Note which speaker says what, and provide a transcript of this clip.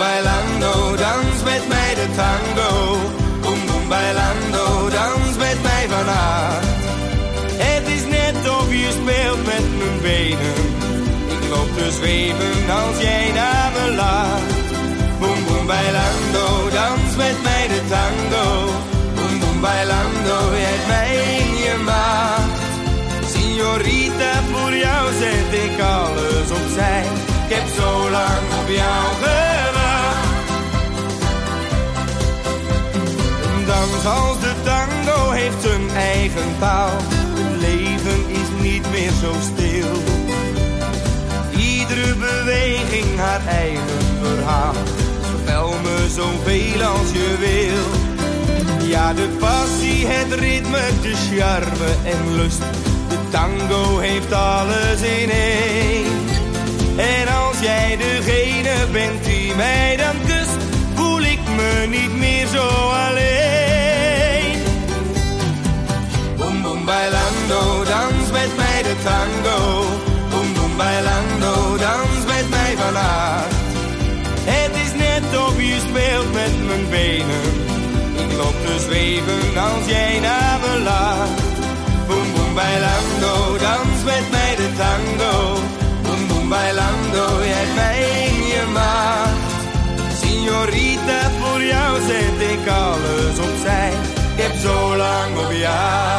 Speaker 1: bailando, dans met mij de tango. Boom boom bailando, dans met mij vanavond. Het is net of je speelt met mijn benen. Ik loop te zweven als jij naar me laat. Boom boom bailando, dans met mij de tango. Boom boom bailando, je hebt mij in je maat. Signorita, voor jou zet ik alles opzij. Ik heb zo lang op jou gewacht. Dans als de tango heeft zijn eigen taal. Het leven is niet meer zo stil. Iedere beweging haar eigen verhaal. Vertel me zoveel als je wil. Ja, de passie, het ritme, de charme en lust. De tango heeft alles in één. En als jij degene bent die mij dan kust, voel ik me niet meer bailando, dans met mij de tango. Boom boom bailando, dans met mij vanavond. Het is net of je speelt met mijn benen. Ik loop te zweven als jij naar me laat. Boom boom bailando, dans met mij de tango. Boom boom bailando, je hebt mij in je maat. Signorita, voor jou zet ik alles opzij. Ik heb zo lang op jou.